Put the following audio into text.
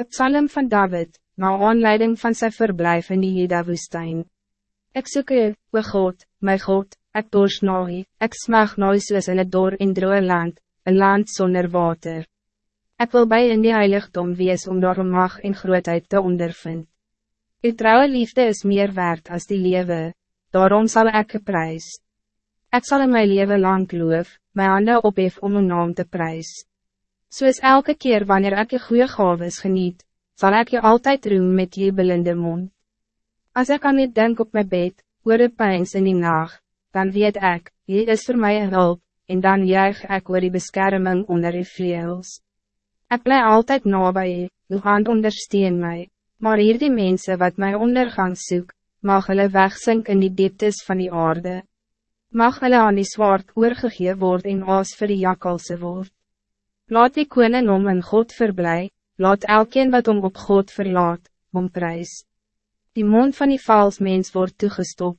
Het psalm van David, na aanleiding van zijn verblijf in die Jeda-woestijn. Ik zoek u, o God, my God, ek dors na u, ek smag na u soos in het door in droe land, een land zonder water. Ik wil bij in die heiligdom wees om daar mag en grootheid te ondervind. Uw trouwe liefde is meer waard als die lewe, daarom zal ik geprijs. Ik zal in mijn leven lang loof, mijn handen ophef om uw naam te prijs. Soos elke keer wanneer ik je goede gaves geniet, zal ik je altijd roem met jubelende mond. Als ik aan het denk op mijn bed, oor de pijns in die nacht, dan weet ik, je is voor mij een hulp, en dan juich ik oor die bescherming onder die vleels. Ik blijf altijd na bij je, uw hand ondersteun mij, maar hier die mensen wat mij ondergang zoek, mag hulle wegsink in die dieptes van die aarde. Mag hulle aan die zwaard oorgegee word en aas vir die jakkalse word. Laat die koning om in God verblij, laat elkeen wat om op God verlaat, om prijs. Die mond van die vals mens wordt toegestop,